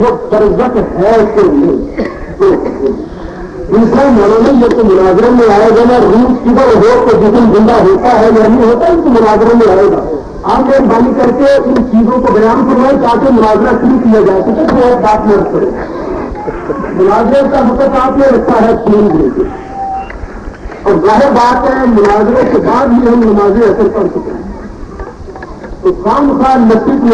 جو فرزت ہے کہ نہیں۔ دوسرا یہ تو مناظرے میں آئے گا نا، روح کدھر ہو تو جسم زندہ ہوتا ہے، یا نہیں ہوتا اس مناظرے میں آئے گا۔ آپ ایک بند کر کے ان چیزوں کو بیان کروائیں تاکہ مناظرہ شروع کیا جائے۔ سکے تو ایک بات نوٹ کرے مناظرے کا مطلب آپ نے رکھا ہے تین دن اور ظاہر بات ہے، مناظرے کے بعد بھی ہم نمازیں اثر کر چکے خان مدانی مطلب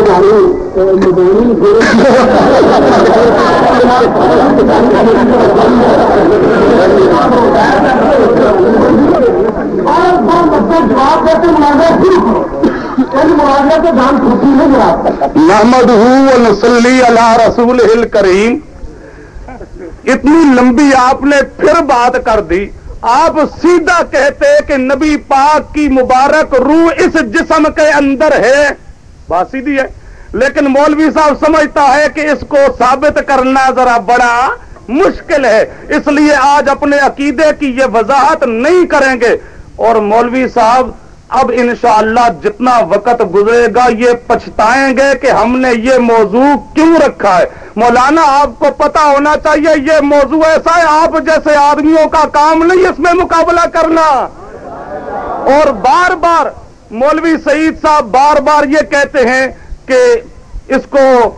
جواب دیتے شروع کرو۔ مناظر تو جان چھوٹی نہیں جواب محمد نسلی اللہ رسول ہل کریم اتنی لمبی آپ نے پھر بات کر دی۔ آپ سیدھا کہتے کہ نبی پاک کی مبارک روح اس جسم کے اندر ہے۔ بات سیدھی ہے۔ لیکن مولوی صاحب سمجھتا ہے کہ اس کو ثابت کرنا ذرا بڑا مشکل ہے۔ اس لیے آج اپنے عقیدے کی یہ وضاحت نہیں کریں گے۔ اور مولوی صاحب، اب انشاءاللہ جتنا وقت گزرے گا یہ پچھتائیں گے کہ ہم نے یہ موضوع کیوں رکھا ہے۔ مولانا، آپ کو پتا ہونا چاہیے، یہ موضوع ایسا ہے، آپ جیسے آدمیوں کا کام نہیں اس میں مقابلہ کرنا۔ اور بار بار مولوی سعید صاحب بار بار یہ کہتے ہیں کہ اس کو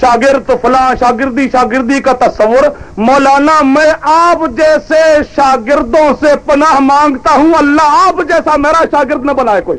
شاگرد فلاں شاگردی شاگردی کا تصور۔ مولانا، میں آپ جیسے شاگردوں سے پناہ مانگتا ہوں، اللہ آپ جیسا میرا شاگرد نہ بنائے کوئی۔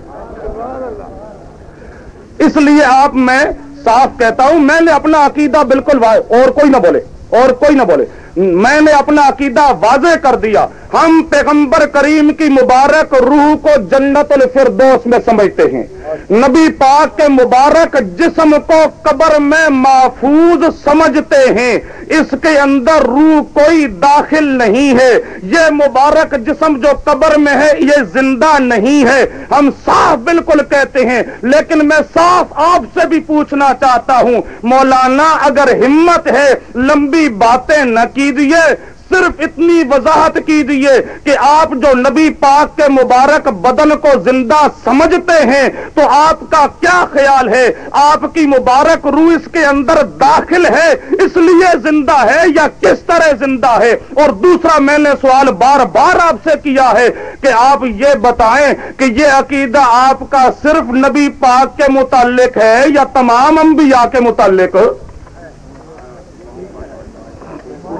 اس لیے آپ، میں صاف کہتا ہوں، میں نے اپنا عقیدہ بالکل اور کوئی نہ بولے، اور کوئی نہ بولے۔ میں نے اپنا عقیدہ واضح کر دیا۔ ہم پیغمبر کریم کی مبارک روح کو جنت الفردوس میں سمجھتے ہیں۔ نبی پاک کے مبارک جسم کو قبر میں محفوظ سمجھتے ہیں۔ اس کے اندر روح کوئی داخل نہیں ہے۔ یہ مبارک جسم جو قبر میں ہے، یہ زندہ نہیں ہے۔ ہم صاف بالکل کہتے ہیں، لیکن میں صاف آپ سے بھی پوچھنا چاہتا ہوں، مولانا اگر ہمت ہے، لمبی باتیں نہ کی کیجیے صرف اتنی وضاحت کیجیے کہ آپ جو نبی پاک کے مبارک بدن کو زندہ سمجھتے ہیں، تو آپ کا کیا خیال ہے؟ آپ کی مبارک روح اس کے اندر داخل ہے، اس لیے زندہ ہے یا کس طرح زندہ ہے؟ اور دوسرا، میں نے سوال بار بار آپ سے کیا ہے کہ آپ یہ بتائیں کہ یہ عقیدہ آپ کا صرف نبی پاک کے متعلق ہے یا تمام انبیاء کے متعلق؟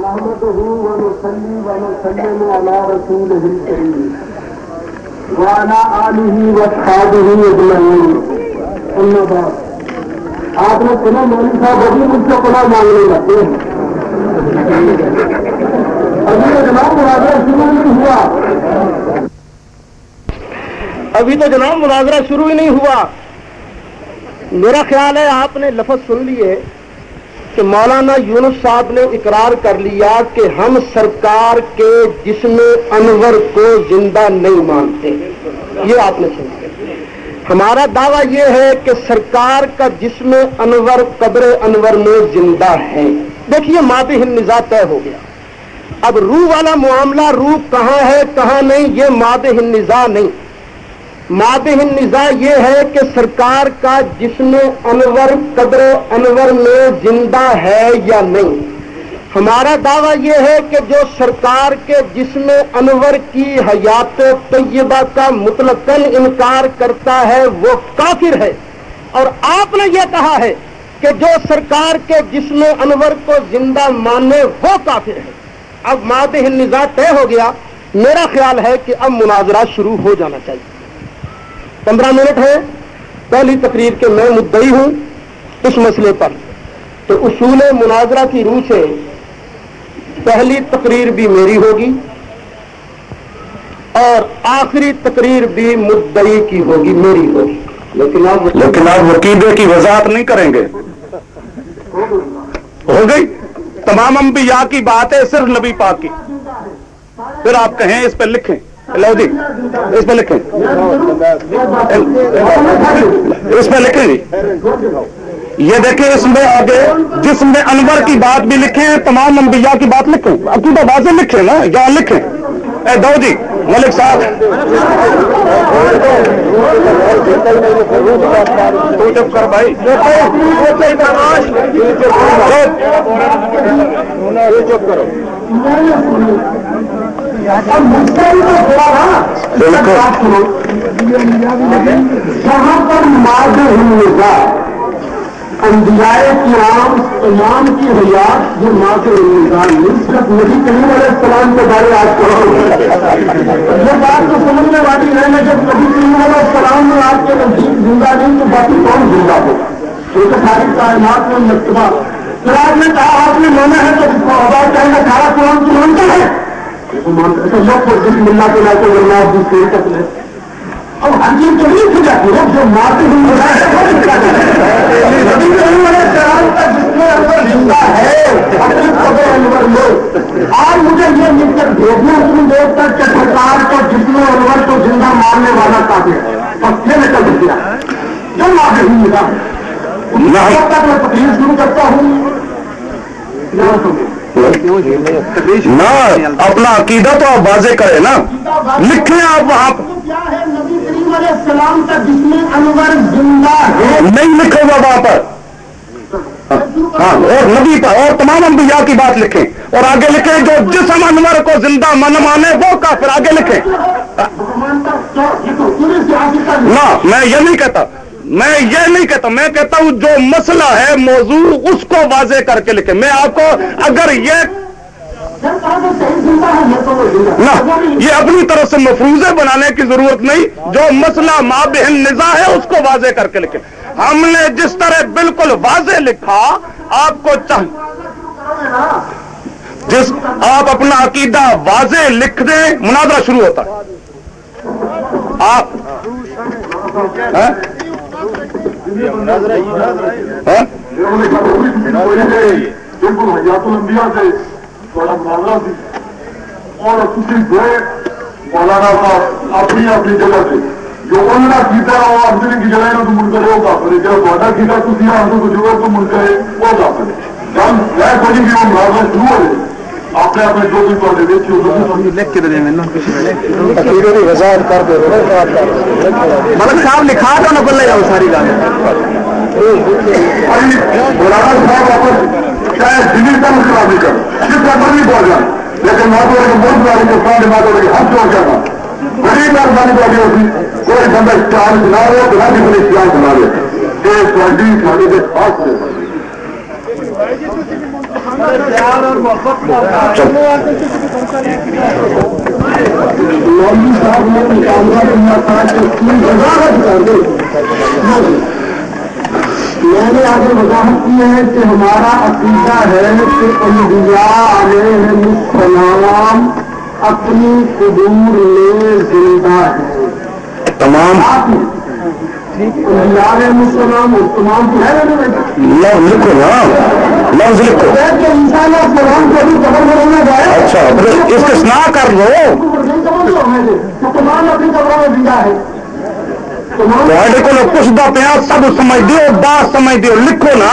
نحمده ونصلي ونسلم على رسوله الكريم وعلى آله وأصحابه أجمعين. أما بعد. آپ نے سنا مولوی صاحب، ابھی مجھ سے پناہ مانگنے لگتے ہیں ابھی تو جناب مناظرہ شروع نہیں ہوا۔ ابھی تو جناب مناظرہ شروع ہی نہیں ہوا۔ میرا خیال ہے آپ نے لفظ سن لیے۔ کہ مولانا یونس صاحب نے اقرار کر لیا کہ ہم سرکار کے جسم انور کو زندہ نہیں مانتے۔ یہ آپ نے سنا۔ ہمارا دعویٰ یہ ہے کہ سرکار کا جسم انور، قبر انور میں زندہ ہے۔ دیکھیے ماد نظا طے ہو گیا۔ اب روح والا معاملہ، روح کہاں ہے، کہاں نہیں، یہ ماد نظا نہیں۔ ماد نظا یہ ہے کہ سرکار کا جسم انور، قدر انور میں زندہ ہے یا نہیں۔ ہمارا دعویٰ یہ ہے کہ جو سرکار کے جسم انور کی حیات طیبہ کا مطلق انکار کرتا ہے، وہ کافر ہے۔ اور آپ نے یہ کہا ہے کہ جو سرکار کے جسم انور کو زندہ مانے وہ کافر ہے۔ اب ماد نظا طے ہو گیا۔ میرا خیال ہے کہ اب مناظرہ شروع ہو جانا چاہیے۔ پندرہ منٹ ہے پہلی تقریر کے میں مدعی ہوں اس مسئلے پر۔ تو اصول مناظرہ کی روح سے پہلی تقریر بھی میری ہوگی اور آخری تقریر بھی مدعی کی ہوگی، میری ہوگی۔ لیکن آپ لیکن آپ عقیدے کی وضاحت نہیں کریں گے۔ ہو گئی؟ تمام انبیاء کی بات ہے صرف نبی پاک کی۔ پھر آپ کہیں اس پہ لکھیں۔ لو جی اس پہ لکھیں اس پہ لکھیں جی یہ دیکھیں اس میں آگے جس میں انور کی بات بھی لکھیں تمام انبیاء کی بات لکھیں عقیدہ واضح لکھیں نا یا لکھیں اے دو جی ملک صاحب تو کر بھائی چپ کرو جہاں پر ماد ہندوزا انبیاء کرام امام کی حیات جو ماں کے انسان نہیں صرف نبی کریم علیہ السلام کے بارے آج کرو یہ بات تو سمجھنے والی ہے نا جب نبی کریم علیہ السلام نے آپ کے نزدیک زندہ نہیں، تو باقی کون زندہ ہو یہ تو ساری کائنات میں مرتبہ۔ پھر آپ نے کہا، آپ نے مانا ہے تو اس کو کہیں گے سارا قرآن تو مانتا ہے۔ اللہ کے تک لے اب ہر چیز تو نہیں جاتی ہے جو مارتے جس میں انور زندہ ہے انور آج مجھے یہ مل کر بھیجنا تم دیکھ کر کہ سرکار کو جس میں انور کو زندہ مارنے والا کافی ہے۔ پکے میں کر دیا۔ جو مارتے ہوئے ملا۔ میں تقریر شروع کرتا ہوں۔ نہ، اپنا عقیدہ تو آپ واضح کریں نا۔ لکھیں آپ وہاں نہیں لکھے ہوا وہاں پر۔ ہاں اور نبی پر، اور تمام انبیاء کی بات لکھیں۔ اور آگے لکھیں جو جسم انور کو زندہ من مانے، وہ کافر آگے لکھیں۔ نہ، میں یہ نہیں کہتا۔ میں یہ نہیں کہتا، میں کہتا ہوں جو مسئلہ ہے، موضوع، اس کو واضح کر کے لکھیں۔ میں آپ کو اگر یہ نہ، یہ اپنی طرف سے مفروضے بنانے کی ضرورت نہیں، جو مسئلہ ماں بہن نزا ہے، اس کو واضح کر کے لکھیں۔ ہم نے جس طرح بالکل واضح لکھا، آپ کو چاہ جس آپ اپنا عقیدہ واضح لکھ دیں مناظرہ شروع ہوتا ہے۔ آپ ہاں؟, ہاں؟ ہاں؟ بڑا اور کسی مولانا صاحب اپنی اپنی جگہ سے جو انہوں کیتا وہ اپنے کی جگہ تو کرے وہ کافر جو تھوڑا کیتا تھی ہم کو جو تو مڑ کرے وہ جب میں بھی وہ معاملہ شروع ہو اپنے اپنے جو بھی پڑھے دیکھیے ملک صاحب لکھا تو نہ بولے جاؤ ساری مولانا صاحب اپنے چاہے دلی کا مسئلہ بھی کر جس کا مرضی بول جائے لیکن میں تو ملک والے کے سامنے میں تو ہاتھ جوڑ جانا بڑی مہربانی والی ہوتی کوئی بندہ اسٹار بنا لے بنا بھی کوئی اسٹار بنا لے یہ ساری سارے کے خاص سے مولوی صاحب نے مقابلہ کرنا تھا کہ اس کی وضاحت کر دے میں نے آگے وضاحت کی ہے کہ ہمارا عقیدہ ہے کہ انبیاء علیہ السلام اپنی قبور میں زندہ ہے تمام۔ انبیاء علیہ السلام اور تمام تو ہے نا لفظ لکھو نا لفظ لکھو کہ انسان السلام کو بھی قبر میں رہنا جائے۔ اچھا استثناء کر لو۔ تمام اپنی قبروں میں زندہ ہے تھوڑے کو پوچھتا پیا سب سمجھ دیو بات سمجھ دیو لکھو نا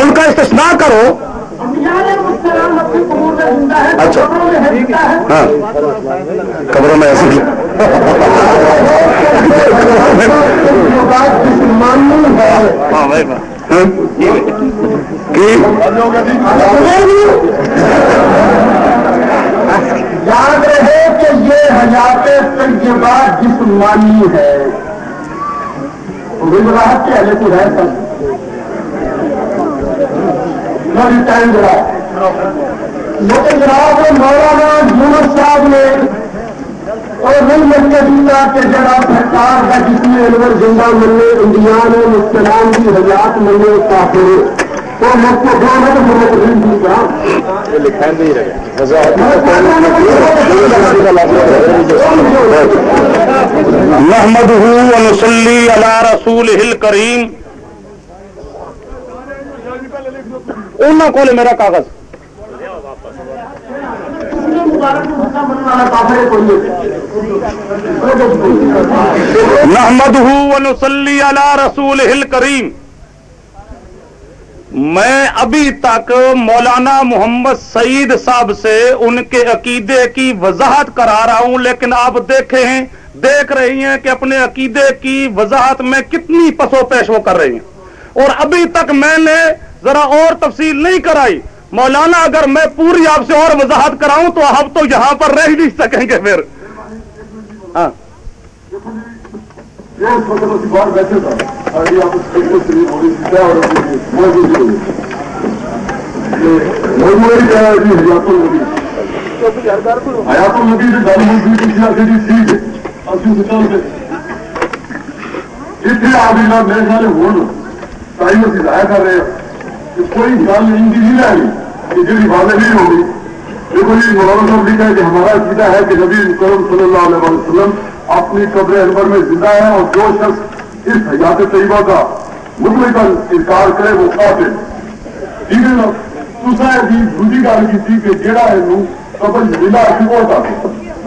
ان کا استثناء کرو اچھا۔ ہاں خبروں میں ایسے بات جسمانی ہے یاد رہے کہ یہ حیات طیبات جسمانی ہے۔ وضاحت کے لیکن ہے سب لیکن جناب مولانا یونس صاحب نے اور نہیں ملتے دینا کہ جناب سرکار کا جس میں انور زندہ ملنے، انڈیا نے مسلمان کی حیات ملنے کافر تو مجھ کو جو ہے تو مجھے تو نہیں کیا محمد ونسلی علی رسول ہل کریم انہوں کو میرا کاغذ. محمد ونسلی علی رسول ہل کریم میں ابھی تک مولانا محمد سعید صاحب سے ان کے عقیدے کی وضاحت کرا رہا ہوں، لیکن آپ دیکھے ہیں، دیکھ رہی ہیں کہ اپنے عقیدے کی وضاحت میں کتنی پسو پیش وہ کر رہی ہیں۔ اور ابھی تک میں نے ذرا اور تفصیل نہیں کرائی۔ مولانا، اگر میں پوری آپ سے اور وضاحت کراؤں تو آپ تو یہاں پر رہ نہیں سکیں گے پھر۔ ہاں۔ یہ اس اس بیٹھے تھا آپ اس سے اور موجود موجود کیا ہے جی حیات حیات سے اسی آدمی میرے خیال ہوں تائی اسی ضائع کر رہے ہیں کہ کوئی گل ان کی نہیں رہی کہ جی واضح نہیں ہوگی دیکھو جی مولانا صاحب لکھا ہے کہ ہمارا عقیدہ ہے کہ نبی کرم صلی اللہ علیہ وسلم اپنی قبر انور میں زندہ ہے اور جو شخص اس حیات طیبہ کا مطلق انکار کرے وہ قاتل ٹھیک ہے نا دوسرا جی دوسری گل کی تھی کہ جہاں ہے قبر زندہ ہے وہ ہوتا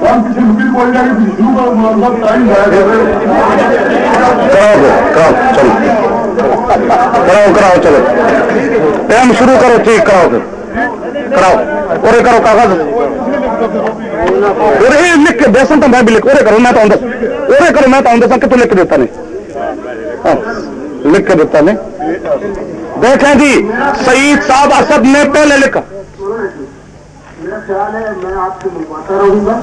ہم کسی مکل کوئی نہ کہ شروع کر مولانا صاحب ٹائم ضائع کر کراؤ کراؤ، چلو۔ ٹائم شروع کرو، ٹھیک، کراؤ کراؤ۔ اور کرو کاغذ۔ یہ لکھ کے دسن تو میں بھی لکھ اور کرو میں تو لکھ کے دیتا نہیں ہاں، لکھ کے دیتا نہیں دیکھیں جی سعید صاحب اسد نے پہلے لکھا میرا خیال ہے میں آپ سے ملواتا رہوں گا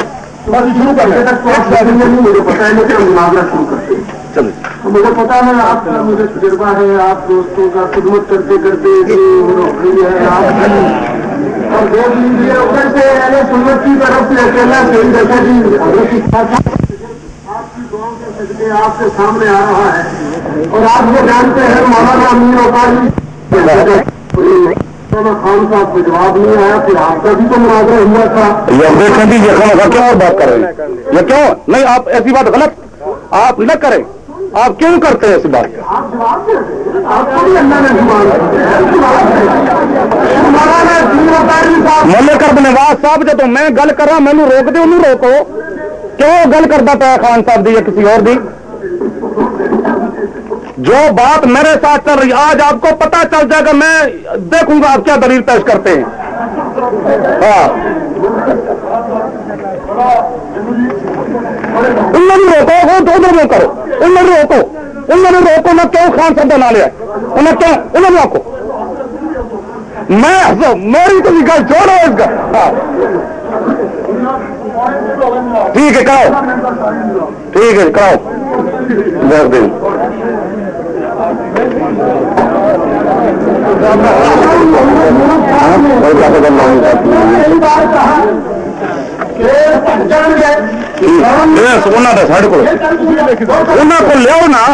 شروع تک مجھے پتا ہے لیکن شروع کرتے ہیں چلو تو مجھے پتا ہے آپ کا مجھے تجربہ ہے آپ دوستوں کا خدمت کرتے کرتے جو نوکری ہے آپ کی اور دیکھ لیجیے ادھر سے اہل سنت کی طرف سے اکیلا صحیح جیسا جی۔ حضرت آپ کی دعاؤں کے صدقے آپ کے سامنے آ رہا ہے۔ اور آپ یہ جانتے ہیں مولانا اوقات خان صاحب کو جواب نہیں آیا پھر آپ کا بھی تو مناظرہ ہوا تھا۔ یہ دیکھیں جی یہ کیوں اور بات کر رہے ہیں؟ یہ کیوں نہیں آپ ایسی بات غلط آپ نہ کریں۔ آپ کیوں کرتے ہیں ایسی بات؟ آپ جواب دیں۔ آپ صاحب ملک ارب نواز صاحب جب میں گل کر رہا مینو روک دے، انہوں روکو۔ کیوں گل کرتا پیا خان صاحب دی یا کسی اور دی؟ جو بات میرے ساتھ چل رہی، آج آپ کو پتا چل جائے گا، میں دیکھوں گا آپ کیا دلیل پیش کرتے ہیں۔ ہاں۔ ان نے روکو، وہ دو دو کرو ان نے روکو۔ ان نے روکو، میں کیوں خان صاحب کا لیا؟ انہیں کیوں؟ انہیں بھی روکو۔ میں میری تو گل چھوڑو اس کا ہاں۔ ٹھیک ہے، کراؤ۔ ٹھیک ہے، کراؤ۔ دس دن سونا ساڑھے کو انہوں لو نا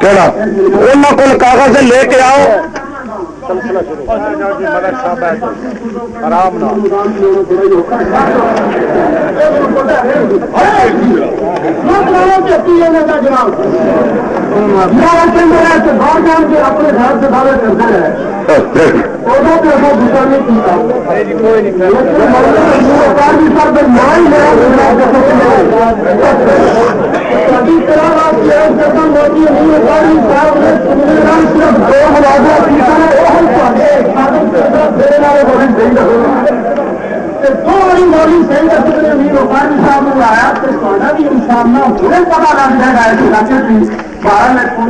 کہڑا انہوں کو کاغذ لے کے آؤ آرام اپنے گھر سے کرتے ہیں اردو پہ صاحب نے آیا تو بھی انسان نہ ہونے پتا لگ جائے گا ایسی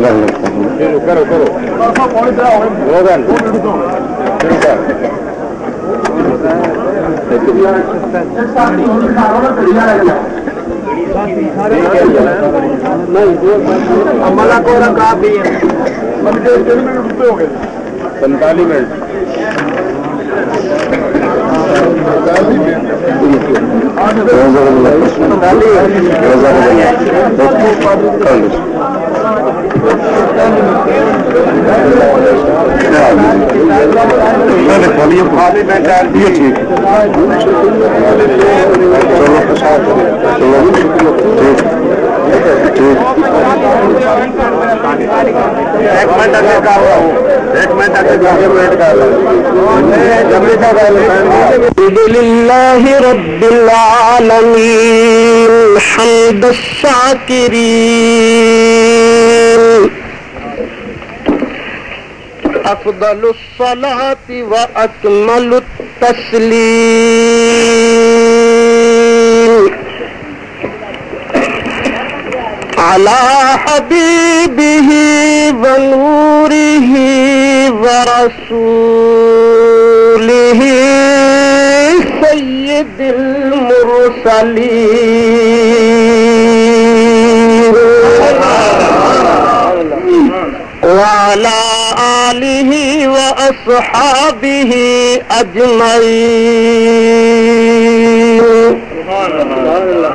لگے تھی بارہ کرو کرو کو رکھا بھی پینتالیس منٹ یہ ٹھیک ایک منٹ اگر کا ہوا ہوں ایک منٹ اگر کا ویٹ کر رہا ہوں الحمد لله رب العالمين حمد الشاكرين أفضل الصلاة وأكمل التسليم على حبيبه ونوره ورسوله سيد المرسلين. وعلى آله وأصحابه أجمعين. سبحان الله.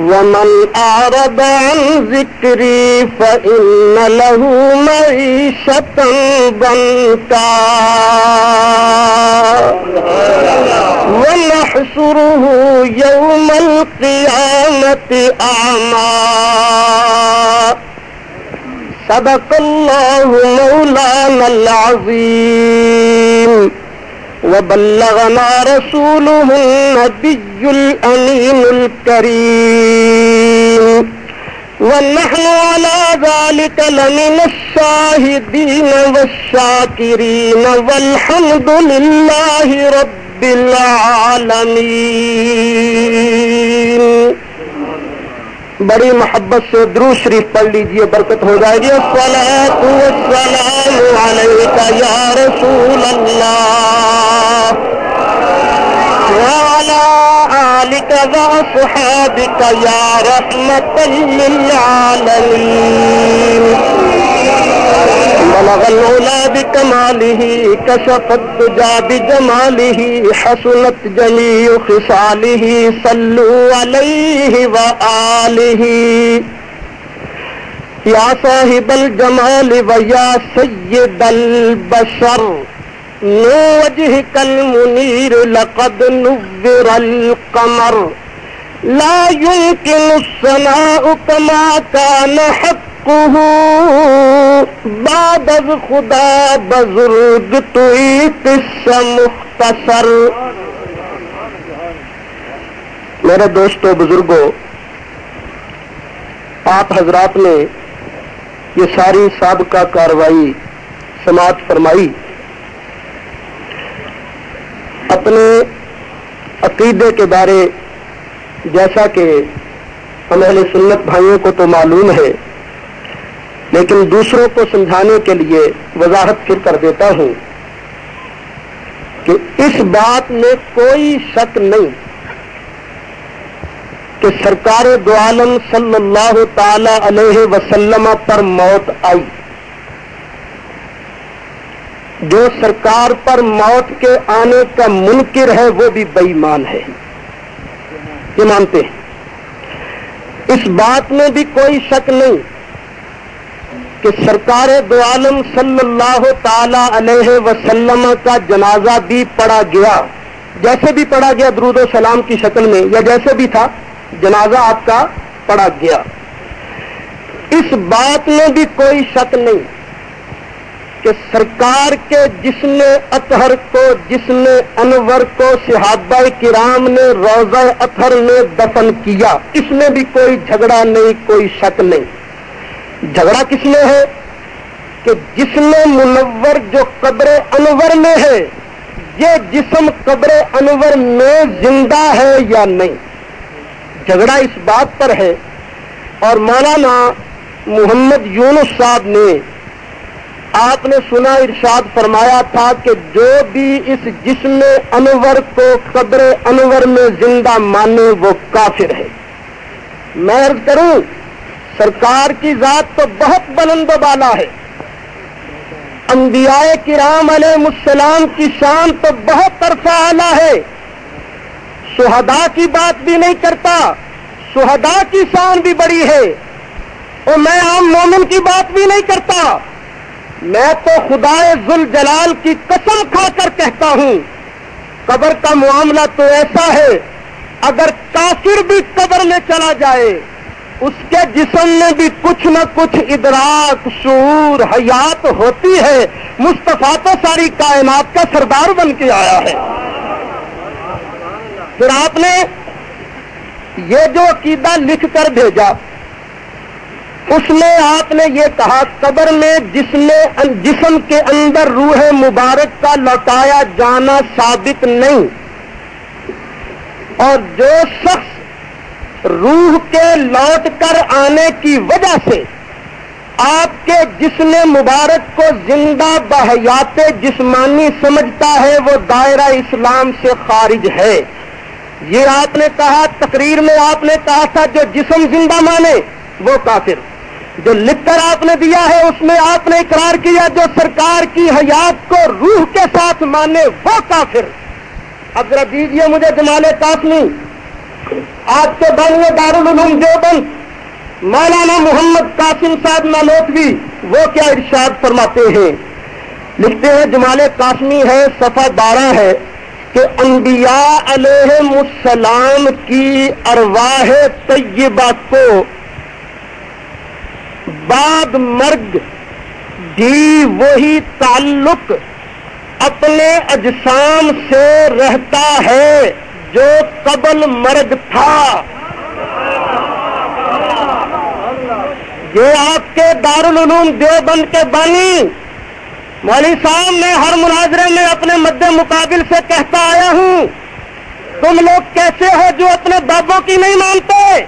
ومن أعرض عن ذكري فإن له معيشة ضنكا ونحشره يوم القيامة أعمى صدق الله مولانا العظيم وبلغنا رسوله النبي الأمين الكريم. ونحن على ذلك لمن الشاهدين والشاكرين، والحمد لله رب العالمين. بڑی محبت سے درو شریف پڑھ لیجیے، برکت ہو جائے گی۔ یا رسول اللہ یا رحمت للعالمین بلغ العلا بكماله كشف الدجى بجماله، حسنت جميع خصاله، صلوا عليه وآله يا صاحب الجمال ويا سيد البشر، نو وجهك المنير لقد نور القمر. لا يمكن السماء كما كان حقه بعد از خدا بزرگ توی قصہ مختصر. میرے دوستو بزرگوں آپ حضرات نے یہ ساری سابقہ کاروائی سماعت فرمائی۔ اپنے عقیدے کے بارے، جیسا کہ ہم اہل سنت بھائیوں کو تو معلوم ہے لیکن دوسروں کو سمجھانے کے لیے وضاحت پھر کر دیتا ہوں کہ اس بات میں کوئی شک نہیں کہ سرکار دو عالم صلی اللہ تعالی علیہ وسلم پر موت آئی۔ جو سرکار پر موت کے آنے کا منکر ہے، وہ بھی بےمان ہے۔ یہ مانتے ہیں۔ اس بات میں بھی کوئی شک نہیں کہ سرکار دو عالم صلی اللہ تعالی علیہ وسلم کا جنازہ بھی پڑا گیا۔ جیسے بھی پڑا گیا درود و سلام کی شکل میں، یا جیسے بھی تھا، جنازہ آپ کا پڑا گیا۔ اس بات میں بھی کوئی شک نہیں کہ سرکار کے جسم اطہر کو، جسم انور کو صحابہ کرام نے روزہ اطہر میں دفن کیا۔ اس میں بھی کوئی جھگڑا نہیں، کوئی شک نہیں۔ جھگڑا کس میں ہے کہ جسم منور جو قبر انور میں ہے، یہ جسم قبر انور میں زندہ ہے یا نہیں؟ جھگڑا اس بات پر ہے۔ اور مولانا محمد یونس صاحب نے آپ نے سنا، ارشاد فرمایا تھا کہ جو بھی اس جسم انور کو قبر انور میں زندہ مانے وہ کافر ہے۔ میں عرض کروں سرکار کی ذات تو بہت بلند و بالا ہے۔ انبیاء کرام علیہ السلام کی شان تو بہت طرفہ اعلیٰ ہے۔ سہدا کی بات بھی نہیں کرتا سہدا کی شان بھی بڑی ہے۔ اور میں عام مومن کی بات بھی نہیں کرتا۔ میں تو خدا ذل جلال کی قسم کھا کر کہتا ہوں، قبر کا معاملہ تو ایسا ہے، اگر کافر بھی قبر میں چلا جائے اس کے جسم میں بھی کچھ نہ کچھ ادراک، شعور، حیات ہوتی ہے۔ مصطفیٰ تو ساری کائنات کا سردار بن کے آیا ہے۔ پھر آپ نے یہ جو عقیدہ لکھ کر بھیجا، اس میں آپ نے یہ کہا، قبر میں جس میں جسم کے اندر روح مبارک کا لوٹایا جانا ثابت نہیں۔ اور جو شخص روح کے لوٹ کر آنے کی وجہ سے آپ کے جسم مبارک کو زندہ بحیات جسمانی سمجھتا ہے، وہ دائرہ اسلام سے خارج ہے۔ یہ آپ نے کہا، تقریر میں آپ نے کہا تھا، جو جسم زندہ مانے وہ کافر۔ جو لکھ کر آپ نے دیا ہے، اس میں آپ نے اقرار کیا، جو سرکار کی حیات کو روح کے ساتھ مانے وہ کافر۔ اب ذرا دیجیے مجھے جمال قاسمی آپ کے بانوے دارالعلوم دیوبند مولانا محمد قاسم صاحب نالوتوی وہ کیا ارشاد فرماتے ہیں؟ لکھتے ہیں، جمال قاسمی ہے، صفحہ بارہ ہے کہ انبیاء علیہ السلام کی ارواح طیبہ کو بعد مرگ بھی وہی تعلق اپنے اجسام سے رہتا ہے۔ جو قبل مرگ تھا۔ یہ آپ کے دارالعلوم دیوبند کے بانی۔ مولوی صاحب میں ہر مناظرے میں اپنے مد مقابل سے کہتا آیا ہوں۔ تم لوگ کیسے ہو جو اپنے بابوں کی نہیں مانتے؟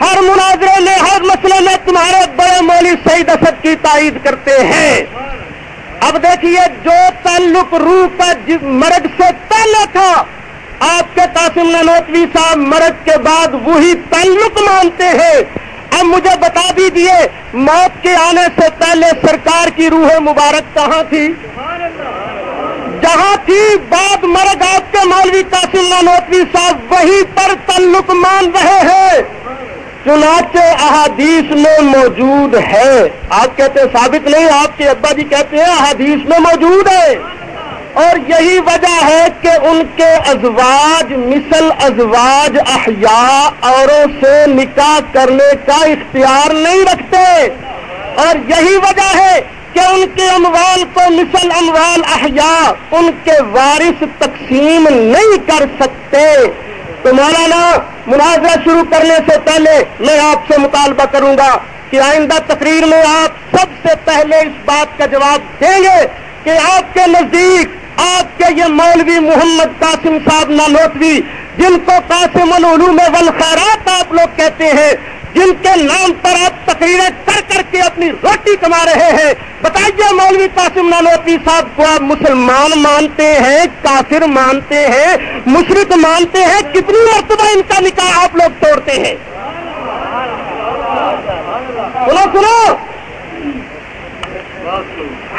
ہر مناظرے میں ہر مسئلے میں تمہارے بڑے مولوی سعید اسد کی تائید کرتے ہیں۔ اب دیکھیے جو تعلق روح کا مرگ سے پہلے قاسم ننوتوی صاحب کے بعد وہی تعلق مانتے ہیں۔ اب مجھے بتا دیجیے موت کے آنے سے پہلے سرکار کی روح مبارک کہاں تھی؟ جہاں تھی، بعد مرگ آپ کے مولوی قاسم نانوتوی صاحب، وہی پر تعلق مان رہے ہیں۔ چنانچہ احادیث میں موجود ہے۔ آپ کہتے ہیں ثابت نہیں، آپ کے ابا جی کہتے ہیں احادیث میں موجود ہے۔ اور یہی وجہ ہے کہ ان کے ازواج مثل ازواج احیاء اوروں سے نکاح کرنے کا اختیار نہیں رکھتے۔ اور یہی وجہ ہے کہ ان کے اموال کو مثل اموال احیاء ان کے وارث تقسیم نہیں کر سکتے۔ تو مولانا، مناظرہ شروع کرنے سے پہلے میں آپ سے مطالبہ کروں گا کہ آئندہ تقریر میں آپ سب سے پہلے اس بات کا جواب دیں گے کہ آپ کے نزدیک آپ کے یہ مولوی محمد قاسم صاحب نالوتوی جن کو قاسم العلوم والخیرات آپ لوگ کہتے ہیں، جن کے نام پر آپ تقریریں کر کر کے اپنی روٹی کما رہے ہیں۔ بتائیے مولوی قاسم نالوتوی صاحب، کو آپ مسلمان مانتے ہیں، کافر مانتے ہیں مشرق مانتے ہیں؟ کتنی مرتبہ ان کا نکاح آپ لوگ توڑتے ہیں؟ سنو سنو!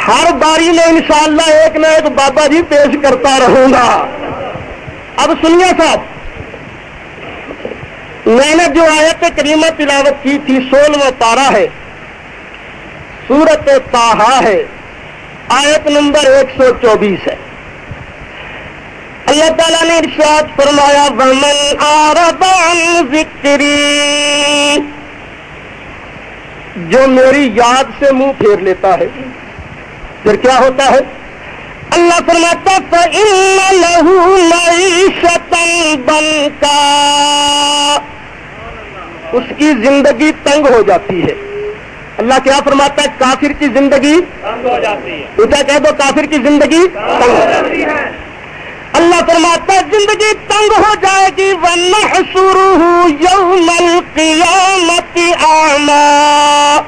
ہر باری میں انشاءاللہ ایک نہ ایک بابا جی پیش کرتا رہوں گا۔ اب سنیے صاحب، میں نے جو آیت کریمہ تلاوت کی تھی، سولہواں پارا ہے۔ سورت تاہا ہے، آیت نمبر ایک سو چوبیس ہے۔ اللہ تعالیٰ نے ارشاد فرمایا، ومن آربان ذکری جو میری یاد سے منہ پھیر لیتا ہے۔ پھر کیا ہوتا ہے؟ اللہ فرماتا کا اس کی زندگی تنگ ہو جاتی ہے۔ اللہ کیا فرماتا ہے؟ کافر کی زندگی تنگ ہو جاتی ہے۔ کیا کہہ دو؟ کافر کی زندگی تنگ ہو جاتی ہے۔ اللہ فرماتا ہے زندگی تنگ ہو جائے گی۔ ورنہ شروع یوم القیامت آنا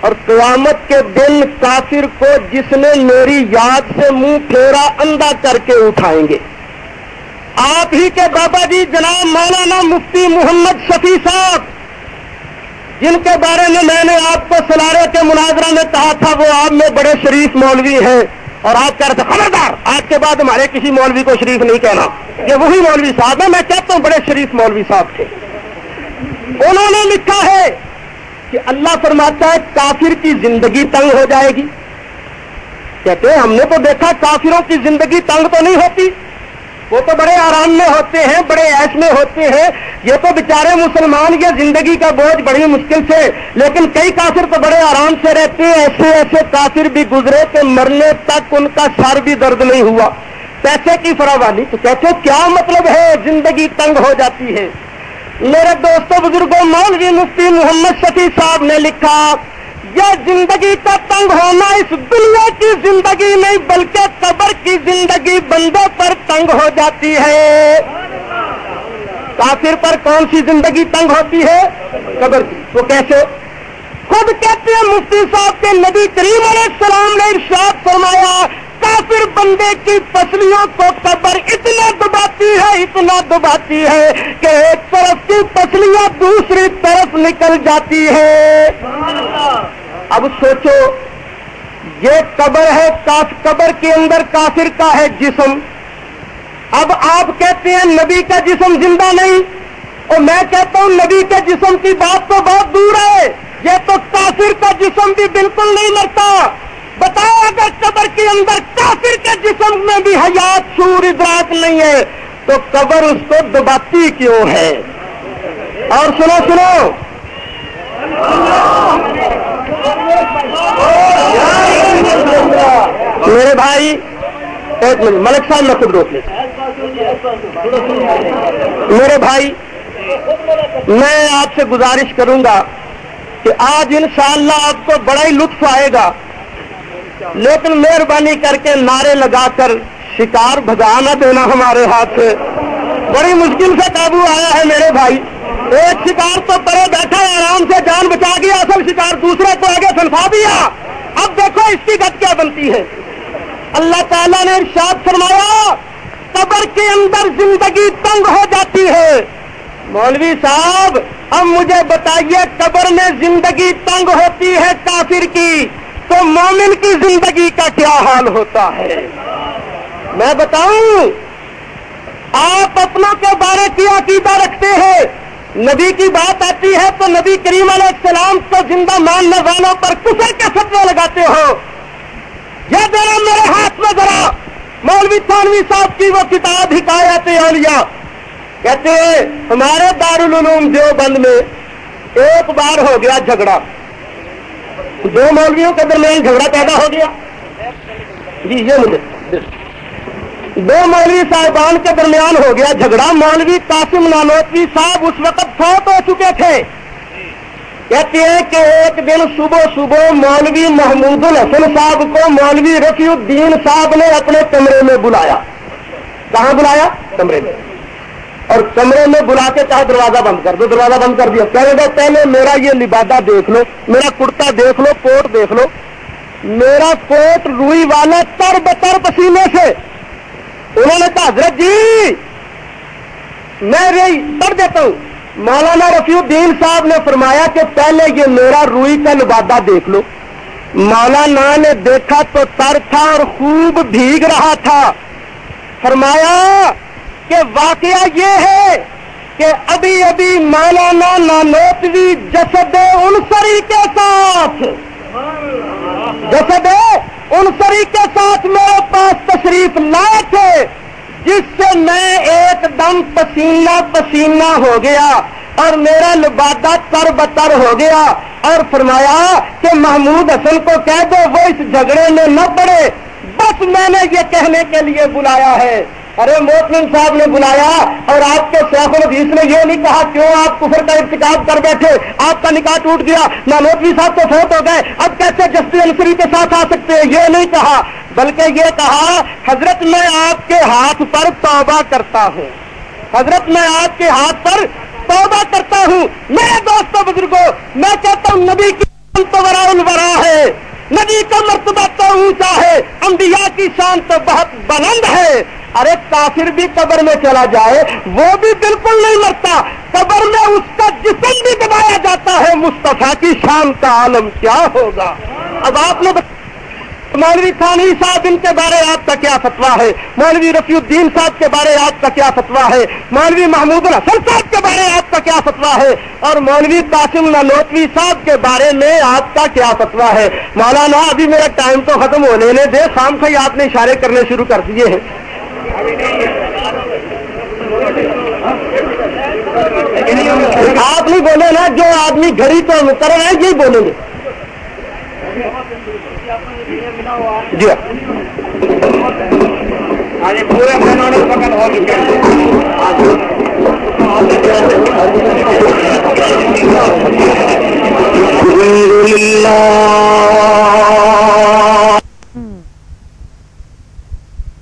اور قیامت کے دن کافر کو جس نے میری یاد سے منہ پھیرا اندھا کر کے اٹھائیں گے۔ آپ ہی کے بابا جی جناب مولانا مفتی محمد شفیع صاحب، جن کے بارے میں میں نے آپ کو سلارے کے مناظرہ میں کہا تھا، وہ آپ میں بڑے شریف مولوی ہیں۔ اور آپ کہہ رہے تھے، خبردار آج کے بعد ہمارے کسی مولوی کو شریف نہیں کہنا۔ یہ وہی مولوی صاحب ہے میں کہتا ہوں بڑے شریف مولوی صاحب تھے۔ انہوں نے لکھا ہے کہ اللہ فرماتا ہے کافر کی زندگی تنگ ہو جائے گی۔ کہتے ہیں، ہم نے تو دیکھا کافروں کی زندگی تنگ تو نہیں ہوتی۔ وہ تو بڑے آرام میں ہوتے ہیں، بڑے ایش میں ہوتے ہیں۔ یہ تو بےچارے مسلمان یہ زندگی کا بوجھ بڑی مشکل سے، لیکن کئی کافر تو بڑے آرام سے رہتے ہیں۔ ایسے ایسے کافر بھی گزرے کہ مرنے تک ان کا سر بھی درد نہیں ہوا۔ پیسے کی فراوانی، تو کہتے کیا مطلب ہے زندگی تنگ ہو جاتی ہے؟ میرے دوستوں بزرگوں مولوی مفتی محمد شفیع صاحب نے لکھا، یہ زندگی کا تنگ ہونا اس دنیا کی زندگی نہیں، بلکہ قبر کی زندگی بندوں پر تنگ ہو جاتی ہے۔ کافر پر کون سی زندگی تنگ ہوتی ہے؟ قبر کی۔ وہ کیسے؟ خود کہتے ہیں، مفتی صاحب کے نبی کریم علیہ السلام نے ارشاد فرمایا، کافر بندے کی پسلیوں کو قبر اتنا دباتی ہے اتنا دباتی ہے کہ ایک طرف کی پسلیاں دوسری طرف نکل جاتی ہے۔ اب سوچو، یہ قبر ہے قبر کے اندر کافر کا ہے جسم۔ اب آپ کہتے ہیں نبی کا جسم زندہ نہیں، اور میں کہتا ہوں نبی کے جسم کی بات تو بہت دور ہے۔ یہ تو کافر کا جسم بھی بالکل نہیں مرتا بتاؤ، اگر قبر کے اندر کافر کے جسم میں بھی حیات، سور، ادراک نہیں ہے تو قبر اس کو دباتی کیوں ہے۔ اور سنو سنو۔ میرے بھائی، ایک منٹ، ملک صاحب، میں خود روک لے میرے بھائی، میں آپ سے گزارش کروں گا کہ آج انشاءاللہ اللہ آپ کو بڑا ہی لطف آئے گا۔ لیکن مہربانی کر کے نعرے لگا کر شکار بھگا نہ دینا ہمارے ہاتھ سے۔ بڑی مشکل سے قابو آیا ہے میرے بھائی۔ ایک شکار تو پڑے بیٹھا آرام سے جان بچا گیا، اصل شکار دوسرے کو آگے سنفا دیا۔ اب دیکھو اس کی گت کیا بنتی ہے۔ اللہ تعالیٰ نے ارشاد فرمایا، قبر کے اندر زندگی تنگ ہو جاتی ہے۔ مولوی صاحب، اب مجھے بتائیے، قبر میں زندگی تنگ ہوتی ہے کافر کی، تو مومن کی زندگی کا کیا حال ہوتا ہے؟ میں بتاؤں، آپ اپنوں کے بارے کی عقیدہ رکھتے ہیں؟ نبی کی بات آتی ہے تو نبی کریم علیہ السلام کو زندہ ماننے والوں پر کفر کے فتوے لگاتے ہو۔ یہ ذرا میرے ہاتھ میں ذرا، مولوی تھانوی صاحب کی وہ کتاب حکایت اولیاء۔ کہتے ہیں، ہمارے دارالعلوم دیوبند میں ایک بار ہو گیا جھگڑا۔ دو مولویوں کے درمیان جھگڑا پیدا ہو گیا۔ جی یہ مجھے۔ دو مولوی صاحبان کے درمیان ہو گیا جھگڑا۔ مولوی قاسم نانوتوی صاحب اس وقت فوت ہو چکے تھے۔ کہتے ہیں کہ ایک دن صبح صبح مولوی محمود الحسن صاحب کو مولوی رفیع الدین صاحب نے اپنے کمرے میں بلایا۔ کہاں بلایا؟ کمرے میں۔ اور کمرے میں بلا کے کہا دروازہ بند کر دو، دروازہ بند کر دیا۔ کہنے دو پہلے میرا یہ لبادہ دیکھ لو، میرا کرتا دیکھ لو، کوٹ دیکھ لو۔ میرا کوٹ روئی والا تر بتر پسینے سے۔ انہوں نے کہا، حضرت جی میں رہی، پڑھ دیتا ہوں۔ مولانا رفیع الدین صاحب نے فرمایا کہ پہلے یہ میرا روئی کا لبادہ دیکھ لو۔ مولانا نے دیکھا تو تر تھا اور خوب بھیگ رہا تھا۔ فرمایا کہ واقعہ یہ ہے کہ ابھی ابھی مولانا نانوتوی جسد انسری کے ساتھ۔ جسد انسری کے ساتھ میرے پاس تشریف لائے تھے، جس سے میں ایک دم پسینہ پسینہ ہو گیا اور میرا لبادہ تر بتر ہو گیا اور فرمایا کہ محمود حسن کو کہہ دو وہ اس جھگڑے میں نہ پڑے۔ بس میں نے یہ کہنے کے لیے بلایا ہے۔ ارے موتمن صاحب نے بلایا اور آپ کے شیخ الحدیث نے یہ نہیں کہا کیوں آپ کفر کا ارتکاب کر بیٹھے آپ کا نکاح ٹوٹ گیا، نہ صاحب تو فوت ہو گئے، اب کیسے جستی انسری کے ساتھ آ سکتے ہیں؟ یہ نہیں کہا، بلکہ یہ کہا، حضرت میں آپ کے ہاتھ پر توبہ کرتا ہوں۔ حضرت میں آپ کے ہاتھ پر توبہ کرتا ہوں۔ میرے دوستوں بزرگوں میں کہتا ہوں، نبی کی الورا ہے، نبی کا مرتبہ تو اونچا ہے، انبیاء کی شان تو بہت بلند ہے۔ ارے کافر بھی قبر میں چلا جائے، وہ بھی بالکل نہیں مرتا۔ قبر میں اس کا جسم بھی دبایا جاتا ہے۔ مصطفیٰ کی شان کا عالم کیا ہوگا؟ اب آپ نے مولوی خانی صاحب، ان کے بارے آپ کا کیا فتوا ہے؟ مولوی رفیع الدین صاحب کے بارے آپ کا کیا فتوا ہے؟ مولوی محمود الحسن صاحب کے بارے آپ کا کیا فتوا ہے؟ اور مولوی قاسم نلوتوی صاحب کے بارے میں آپ کا کیا فتوا ہے؟ مولانا، ابھی میرا ٹائم تو ختم ہونے نے دے شام سے ہی آپ نے اشارے کرنے شروع کر دیے ہیں۔ آپ نہیں بولے نا جو آدمی گھڑی تو مقرر ہے یہی بولیں گے۔ جی ہاں۔ پورے